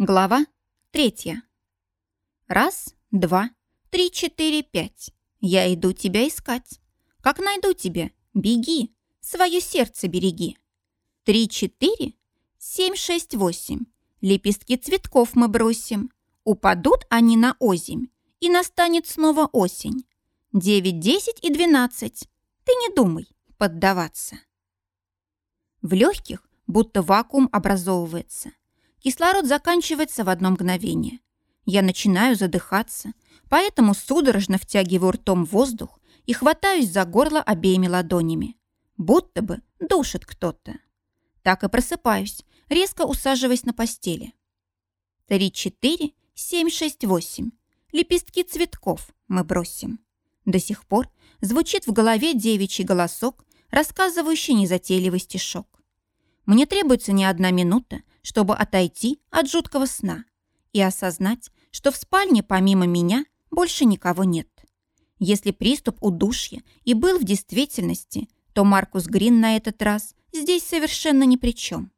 Глава третья. Раз, два, три, четыре, пять. Я иду тебя искать. Как найду тебя, беги, свое сердце береги. Три, четыре, семь, шесть, восемь. Лепестки цветков мы бросим. Упадут они на озимь, и настанет снова осень. Девять, десять и двенадцать. Ты не думай поддаваться. В легких будто вакуум образовывается – Кислород заканчивается в одно мгновение. Я начинаю задыхаться, поэтому судорожно втягиваю ртом воздух и хватаюсь за горло обеими ладонями. Будто бы душит кто-то. Так и просыпаюсь, резко усаживаясь на постели. Три, четыре, семь, шесть, восемь. Лепестки цветков мы бросим. До сих пор звучит в голове девичий голосок, рассказывающий незатейливый стишок. Мне требуется не одна минута, чтобы отойти от жуткого сна и осознать, что в спальне помимо меня больше никого нет. Если приступ удушья и был в действительности, то Маркус Грин на этот раз здесь совершенно ни при чем.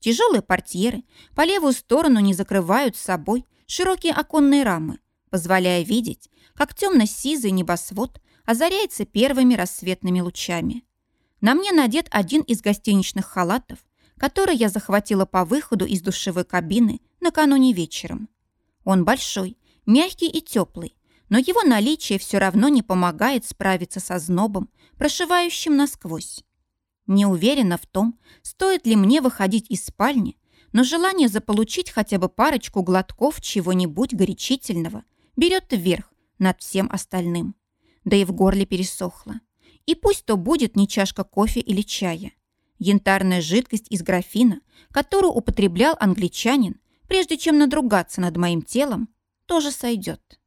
Тяжелые портьеры по левую сторону не закрывают с собой широкие оконные рамы, позволяя видеть, как темно-сизый небосвод озаряется первыми рассветными лучами. На мне надет один из гостиничных халатов, который я захватила по выходу из душевой кабины накануне вечером. Он большой, мягкий и теплый, но его наличие все равно не помогает справиться со знобом, прошивающим насквозь. Не уверена в том, стоит ли мне выходить из спальни, но желание заполучить хотя бы парочку глотков чего-нибудь горячительного берет вверх над всем остальным. Да и в горле пересохло. И пусть то будет не чашка кофе или чая. Янтарная жидкость из графина, которую употреблял англичанин, прежде чем надругаться над моим телом, тоже сойдет.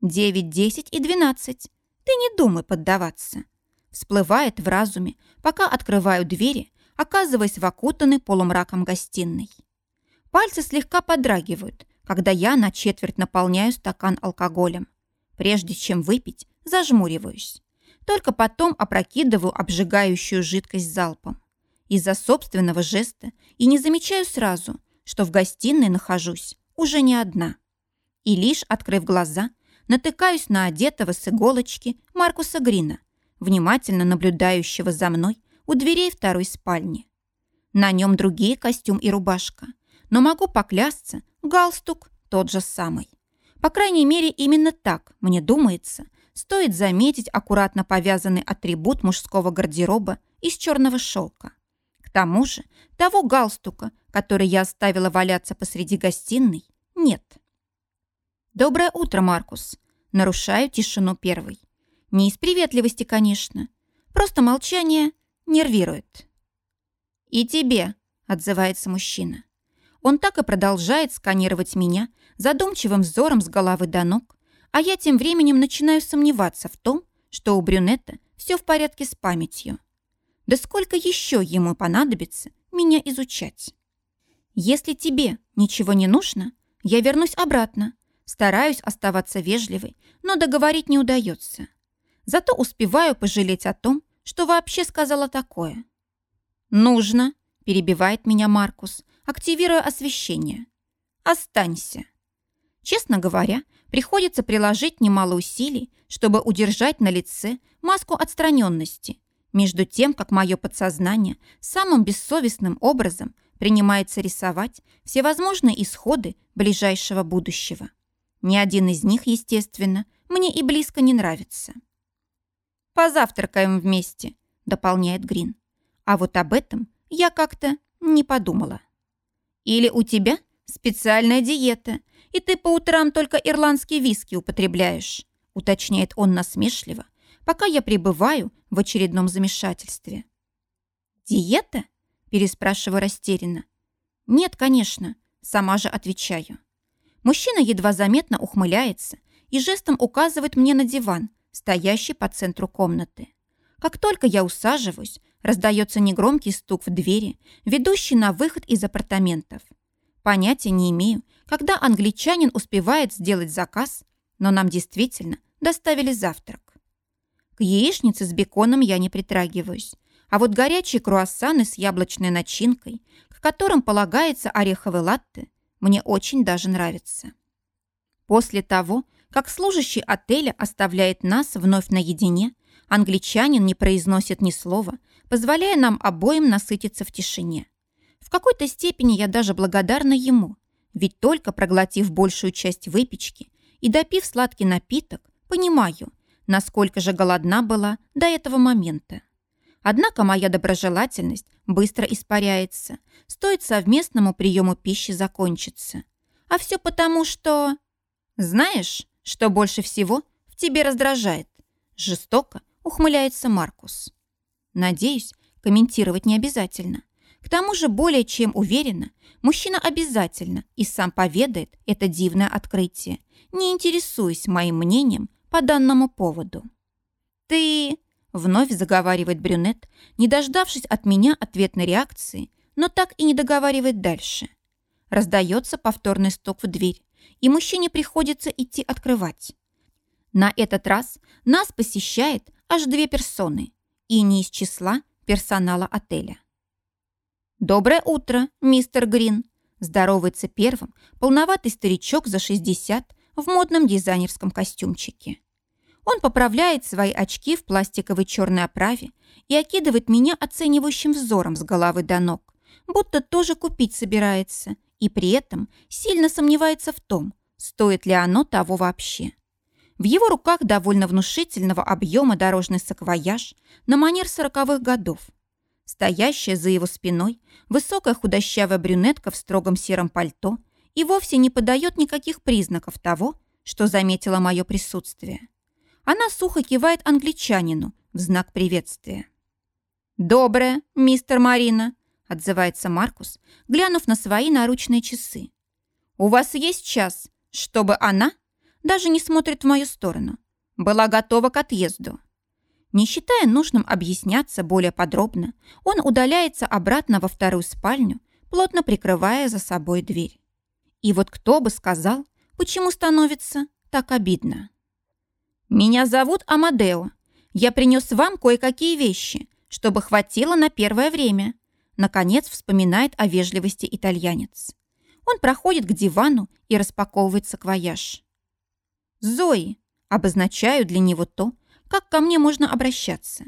Девять, десять и двенадцать. Ты не думай поддаваться. Всплывает в разуме, пока открываю двери, оказываясь в окутанной полумраком гостиной. Пальцы слегка подрагивают, когда я на четверть наполняю стакан алкоголем. Прежде чем выпить, зажмуриваюсь. Только потом опрокидываю обжигающую жидкость залпом. Из-за собственного жеста и не замечаю сразу, что в гостиной нахожусь уже не одна. И лишь, открыв глаза, натыкаюсь на одетого с иголочки Маркуса Грина, внимательно наблюдающего за мной у дверей второй спальни. На нем другие костюм и рубашка, но могу поклясться, галстук тот же самый. По крайней мере, именно так, мне думается, стоит заметить аккуратно повязанный атрибут мужского гардероба из черного шелка. К тому же того галстука, который я оставила валяться посреди гостиной, нет. «Доброе утро, Маркус!» Нарушаю тишину первой. Не из приветливости, конечно. Просто молчание нервирует. «И тебе», — отзывается мужчина. Он так и продолжает сканировать меня задумчивым взором с головы до ног, а я тем временем начинаю сомневаться в том, что у брюнета все в порядке с памятью. Да сколько еще ему понадобится меня изучать? Если тебе ничего не нужно, я вернусь обратно. Стараюсь оставаться вежливой, но договорить не удается. Зато успеваю пожалеть о том, что вообще сказала такое. «Нужно», – перебивает меня Маркус, активируя освещение. «Останься». Честно говоря, приходится приложить немало усилий, чтобы удержать на лице маску отстраненности, между тем, как мое подсознание самым бессовестным образом принимается рисовать всевозможные исходы ближайшего будущего. Ни один из них, естественно, мне и близко не нравится. «Позавтракаем вместе», — дополняет Грин. А вот об этом я как-то не подумала. «Или у тебя специальная диета, и ты по утрам только ирландские виски употребляешь», уточняет он насмешливо, пока я пребываю в очередном замешательстве. «Диета?» – переспрашиваю растерянно. «Нет, конечно», – сама же отвечаю. Мужчина едва заметно ухмыляется и жестом указывает мне на диван, стоящий по центру комнаты. Как только я усаживаюсь, раздается негромкий стук в двери, ведущий на выход из апартаментов. Понятия не имею, когда англичанин успевает сделать заказ, но нам действительно доставили завтрак. К яичнице с беконом я не притрагиваюсь, а вот горячие круассаны с яблочной начинкой, к которым полагается ореховый латте, Мне очень даже нравится. После того, как служащий отеля оставляет нас вновь наедине, англичанин не произносит ни слова, позволяя нам обоим насытиться в тишине. В какой-то степени я даже благодарна ему, ведь только проглотив большую часть выпечки и допив сладкий напиток, понимаю, насколько же голодна была до этого момента. Однако моя доброжелательность быстро испаряется, стоит совместному приему пищи закончиться. А все потому, что... Знаешь, что больше всего в тебе раздражает? Жестоко ухмыляется Маркус. Надеюсь, комментировать не обязательно. Тому же, более чем уверенно, мужчина обязательно и сам поведает это дивное открытие, не интересуясь моим мнением по данному поводу. «Ты...» — вновь заговаривает брюнет, не дождавшись от меня ответной реакции, но так и не договаривает дальше. Раздается повторный стук в дверь, и мужчине приходится идти открывать. На этот раз нас посещает аж две персоны, и не из числа персонала отеля. «Доброе утро, мистер Грин!» Здоровается первым полноватый старичок за 60 в модном дизайнерском костюмчике. Он поправляет свои очки в пластиковой черной оправе и окидывает меня оценивающим взором с головы до ног, будто тоже купить собирается, и при этом сильно сомневается в том, стоит ли оно того вообще. В его руках довольно внушительного объема дорожный саквояж на манер сороковых годов – Стоящая за его спиной высокая худощавая брюнетка в строгом сером пальто и вовсе не подает никаких признаков того, что заметила мое присутствие. Она сухо кивает англичанину в знак приветствия. «Доброе, мистер Марина», — отзывается Маркус, глянув на свои наручные часы. «У вас есть час, чтобы она, даже не смотрит в мою сторону, была готова к отъезду». Не считая нужным объясняться более подробно, он удаляется обратно во вторую спальню, плотно прикрывая за собой дверь. И вот кто бы сказал, почему становится так обидно. «Меня зовут Амадео. Я принес вам кое-какие вещи, чтобы хватило на первое время», наконец вспоминает о вежливости итальянец. Он проходит к дивану и распаковывает саквояж. «Зои», обозначаю для него то, как ко мне можно обращаться?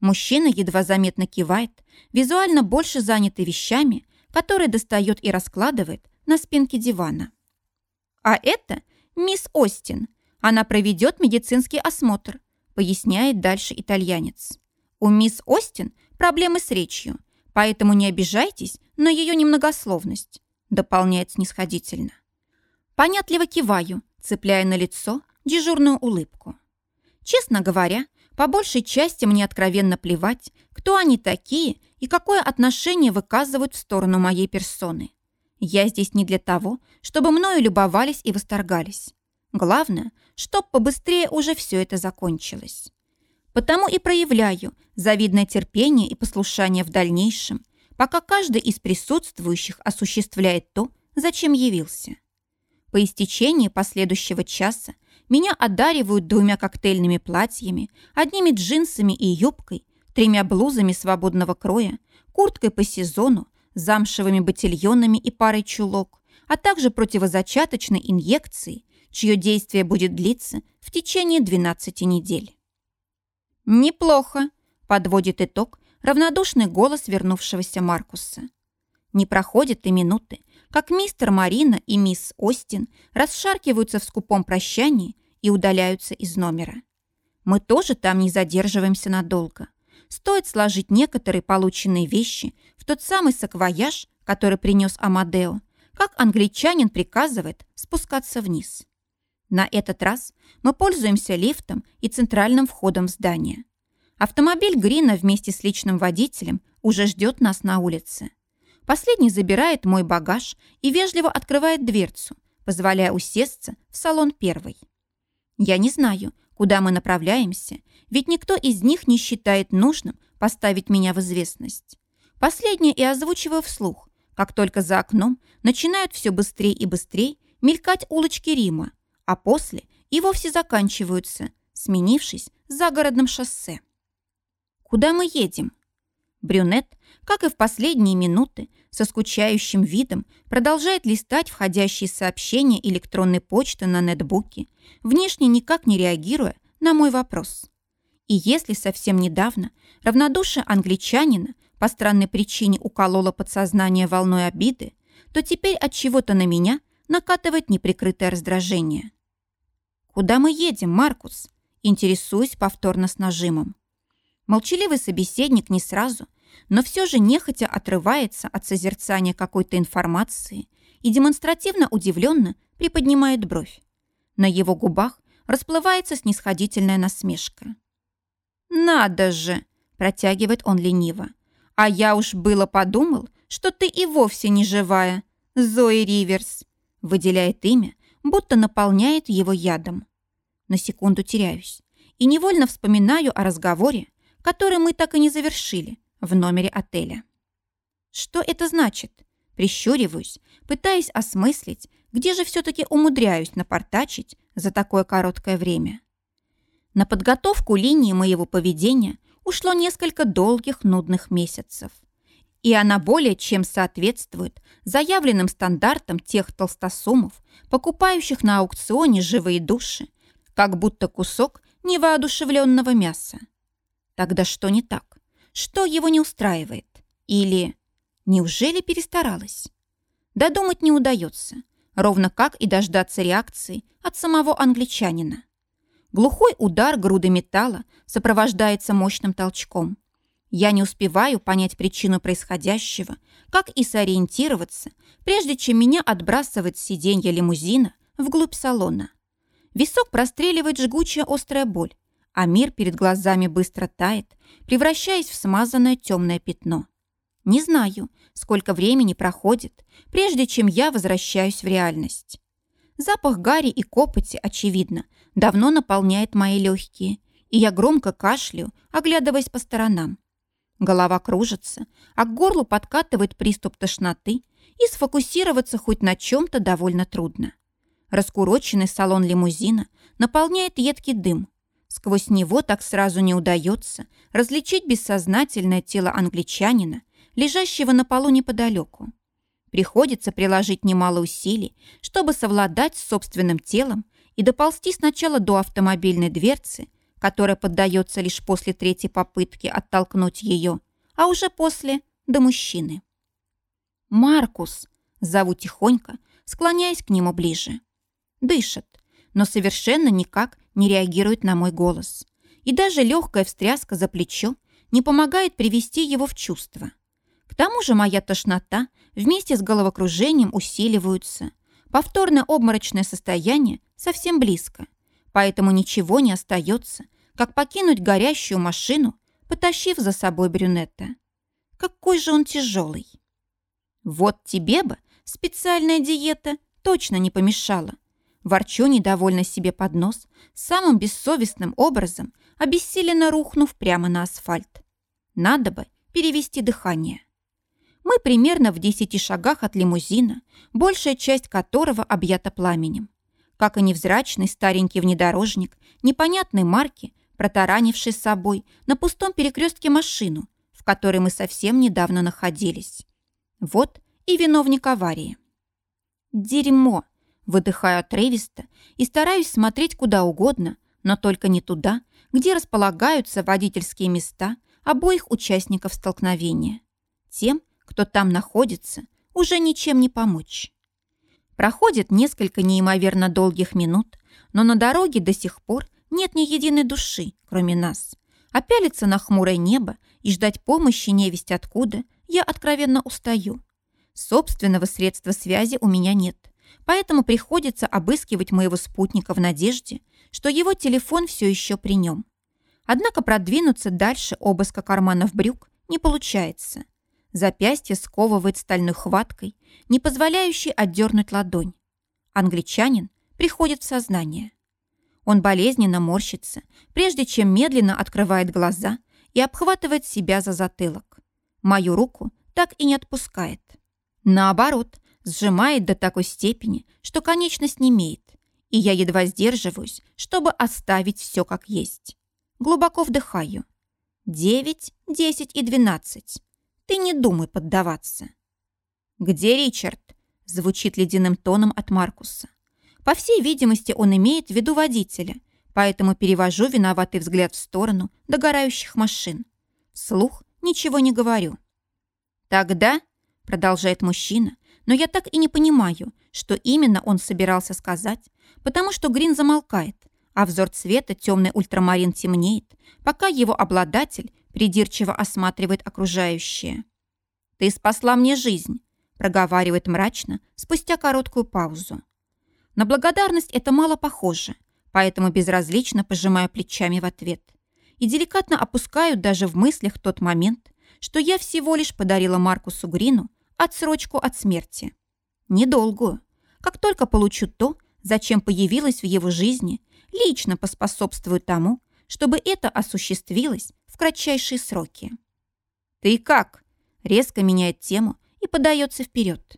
Мужчина едва заметно кивает, визуально больше занятый вещами, которые достает и раскладывает на спинке дивана. А это мисс Остин. Она проведет медицинский осмотр, поясняет дальше итальянец. У мисс Остин проблемы с речью, поэтому не обижайтесь на ее немногословность, дополняет снисходительно. Понятливо киваю, цепляя на лицо дежурную улыбку. Честно говоря, по большей части мне откровенно плевать, кто они такие и какое отношение выказывают в сторону моей персоны. Я здесь не для того, чтобы мною любовались и восторгались. Главное, чтоб побыстрее уже все это закончилось. Потому и проявляю завидное терпение и послушание в дальнейшем, пока каждый из присутствующих осуществляет то, зачем явился. По истечении последующего часа меня одаривают двумя коктейльными платьями, одними джинсами и юбкой, тремя блузами свободного кроя, курткой по сезону, замшевыми ботильонами и парой чулок, а также противозачаточной инъекцией, чье действие будет длиться в течение 12 недель. «Неплохо», – подводит итог равнодушный голос вернувшегося Маркуса. Не проходит и минуты, как мистер Марина и мисс Остин расшаркиваются в скупом прощании и удаляются из номера. Мы тоже там не задерживаемся надолго. Стоит сложить некоторые полученные вещи в тот самый саквояж, который принес Амадео, как англичанин приказывает спускаться вниз. На этот раз мы пользуемся лифтом и центральным входом в здание. Автомобиль Грина вместе с личным водителем уже ждет нас на улице. Последний забирает мой багаж и вежливо открывает дверцу, позволяя усесться в салон первой. Я не знаю, куда мы направляемся, ведь никто из них не считает нужным поставить меня в известность. Последнее и озвучиваю вслух, как только за окном начинают все быстрее и быстрее мелькать улочки Рима, а после и вовсе заканчиваются, сменившись загородным шоссе. Куда мы едем? Брюнет, как и в последние минуты, со скучающим видом продолжает листать входящие сообщения электронной почты на нетбуке, внешне никак не реагируя на мой вопрос. И если совсем недавно равнодушие англичанина по странной причине укололо подсознание волной обиды, то теперь от чего-то на меня накатывает неприкрытое раздражение. «Куда мы едем, Маркус?» Интересуюсь повторно с нажимом. Молчаливый собеседник не сразу, но все же нехотя отрывается от созерцания какой-то информации и демонстративно удивленно приподнимает бровь. На его губах расплывается снисходительная насмешка. «Надо же!» – протягивает он лениво. «А я уж было подумал, что ты и вовсе не живая, Зои Риверс!» Выделяет имя, будто наполняет его ядом. На секунду теряюсь и невольно вспоминаю о разговоре, который мы так и не завершили в номере отеля. Что это значит? Прищуриваюсь, пытаясь осмыслить, где же все-таки умудряюсь напортачить за такое короткое время. На подготовку линии моего поведения ушло несколько долгих нудных месяцев. И она более чем соответствует заявленным стандартам тех толстосумов, покупающих на аукционе живые души, как будто кусок невоодушевленного мяса. Тогда что не так? Что его не устраивает? Или неужели перестаралась? Додумать не удается, ровно как и дождаться реакции от самого англичанина. Глухой удар груды металла сопровождается мощным толчком. Я не успеваю понять причину происходящего, как и сориентироваться, прежде чем меня отбрасывает сиденье лимузина вглубь салона. Висок простреливает жгучая острая боль, а мир перед глазами быстро тает, превращаясь в смазанное темное пятно. Не знаю, сколько времени проходит, прежде чем я возвращаюсь в реальность. Запах гари и копоти, очевидно, давно наполняет мои легкие, и я громко кашляю, оглядываясь по сторонам. Голова кружится, а к горлу подкатывает приступ тошноты, и сфокусироваться хоть на чем-то довольно трудно. Раскуроченный салон лимузина наполняет едкий дым. Сквозь него так сразу не удается различить бессознательное тело англичанина, лежащего на полу неподалеку. Приходится приложить немало усилий, чтобы совладать с собственным телом и доползти сначала до автомобильной дверцы, которая поддается лишь после третьей попытки оттолкнуть ее, а уже после – до мужчины. «Маркус!» – зову тихонько, склоняясь к нему ближе. Дышит, но совершенно никак не реагирует на мой голос. И даже легкая встряска за плечо не помогает привести его в чувство. К тому же моя тошнота вместе с головокружением усиливаются. Повторное обморочное состояние совсем близко, поэтому ничего не остается, как покинуть горящую машину, потащив за собой брюнета. Какой же он тяжелый. Вот тебе бы специальная диета точно не помешала. Ворчу недовольно себе под нос, самым бессовестным образом, обессиленно рухнув прямо на асфальт. Надо бы перевести дыхание. Мы примерно в десяти шагах от лимузина, большая часть которого объята пламенем. Как и невзрачный старенький внедорожник непонятной марки, протаранивший с собой на пустом перекрестке машину, в которой мы совсем недавно находились. Вот и виновник аварии. Дерьмо! Выдыхаю отрывисто и стараюсь смотреть куда угодно, но только не туда, где располагаются водительские места обоих участников столкновения. Тем, кто там находится, уже ничем не помочь. Проходит несколько неимоверно долгих минут, но на дороге до сих пор нет ни единой души, кроме нас. А пялиться на хмурое небо и ждать помощи невесть откуда я откровенно устаю. Собственного средства связи у меня нет, поэтому приходится обыскивать моего спутника в надежде, что его телефон все еще при нем. Однако продвинуться дальше обыска карманов брюк не получается – Запястье сковывает стальной хваткой, не позволяющей отдернуть ладонь. Англичанин приходит в сознание. Он болезненно морщится, прежде чем медленно открывает глаза и обхватывает себя за затылок. Мою руку так и не отпускает. Наоборот, сжимает до такой степени, что конечность не имеет, и я едва сдерживаюсь, чтобы оставить все как есть. Глубоко вдыхаю. Девять, десять и двенадцать. Ты не думай поддаваться. «Где Ричард?» – звучит ледяным тоном от Маркуса. По всей видимости, он имеет в виду водителя, поэтому перевожу виноватый взгляд в сторону догорающих машин. Вслух ничего не говорю. «Тогда», – продолжает мужчина, но я так и не понимаю, что именно он собирался сказать, потому что Грин замолкает, а взор цвета темный ультрамарин темнеет, пока его обладатель придирчиво осматривает окружающее. «Ты спасла мне жизнь», – проговаривает мрачно спустя короткую паузу. На благодарность это мало похоже, поэтому безразлично пожимаю плечами в ответ и деликатно опускаю даже в мыслях тот момент, что я всего лишь подарила Маркусу Грину отсрочку от смерти. Недолгую. Как только получу то, зачем появилась в его жизни, лично поспособствую тому, чтобы это осуществилось в кратчайшие сроки. «Ты как?» Резко меняет тему и подается вперед.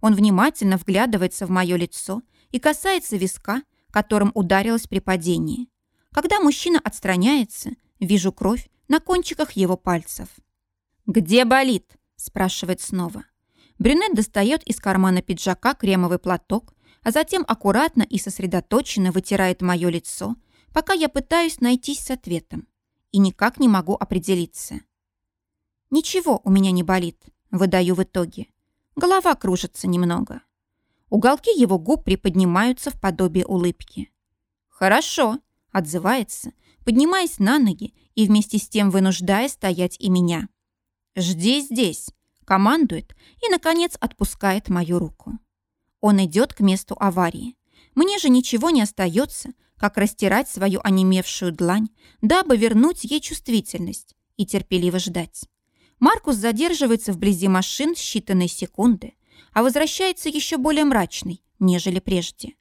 Он внимательно вглядывается в мое лицо и касается виска, которым ударилась при падении. Когда мужчина отстраняется, вижу кровь на кончиках его пальцев. «Где болит?» – спрашивает снова. Брюнет достает из кармана пиджака кремовый платок, а затем аккуратно и сосредоточенно вытирает мое лицо, пока я пытаюсь найтись с ответом. И никак не могу определиться. «Ничего у меня не болит», – выдаю в итоге. Голова кружится немного. Уголки его губ приподнимаются в подобие улыбки. «Хорошо», – отзывается, поднимаясь на ноги и вместе с тем вынуждая стоять и меня. «Жди здесь», – командует и, наконец, отпускает мою руку. Он идет к месту аварии. Мне же ничего не остается, как растирать свою онемевшую длань, дабы вернуть ей чувствительность и терпеливо ждать. Маркус задерживается вблизи машин считанные секунды, а возвращается еще более мрачный, нежели прежде.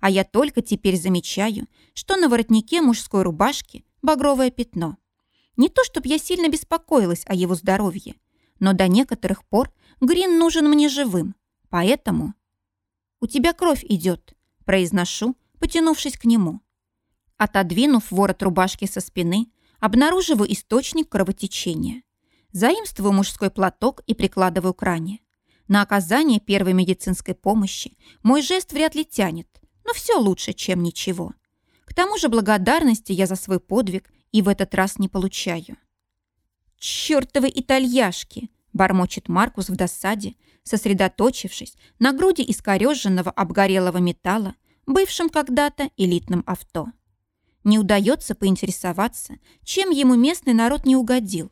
А я только теперь замечаю, что на воротнике мужской рубашки багровое пятно. Не то, чтобы я сильно беспокоилась о его здоровье, но до некоторых пор Грин нужен мне живым, поэтому... «У тебя кровь идет», – произношу, потянувшись к нему. Отодвинув ворот рубашки со спины, обнаруживаю источник кровотечения. Заимствую мужской платок и прикладываю к ране. На оказание первой медицинской помощи мой жест вряд ли тянет, но все лучше, чем ничего. К тому же благодарности я за свой подвиг и в этот раз не получаю. «Чёртовы итальяшки!» – бормочет Маркус в досаде, сосредоточившись на груди искореженного обгорелого металла, бывшем когда-то элитным авто. Не удается поинтересоваться, чем ему местный народ не угодил.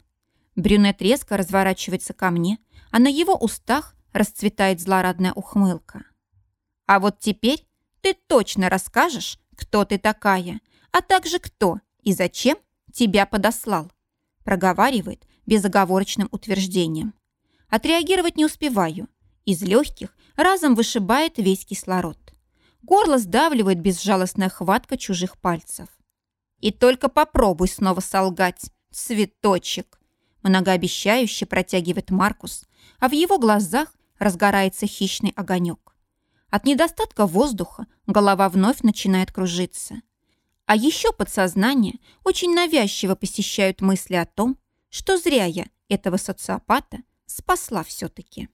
Брюнет резко разворачивается ко мне, а на его устах расцветает злорадная ухмылка. «А вот теперь ты точно расскажешь, кто ты такая, а также кто и зачем тебя подослал», проговаривает безоговорочным утверждением. Отреагировать не успеваю. Из легких разом вышибает весь кислород. Горло сдавливает безжалостная хватка чужих пальцев. И только попробуй снова солгать, цветочек. Многообещающе протягивает Маркус, а в его глазах разгорается хищный огонек. От недостатка воздуха голова вновь начинает кружиться. А еще подсознание очень навязчиво посещают мысли о том, что зря я этого социопата спасла все-таки.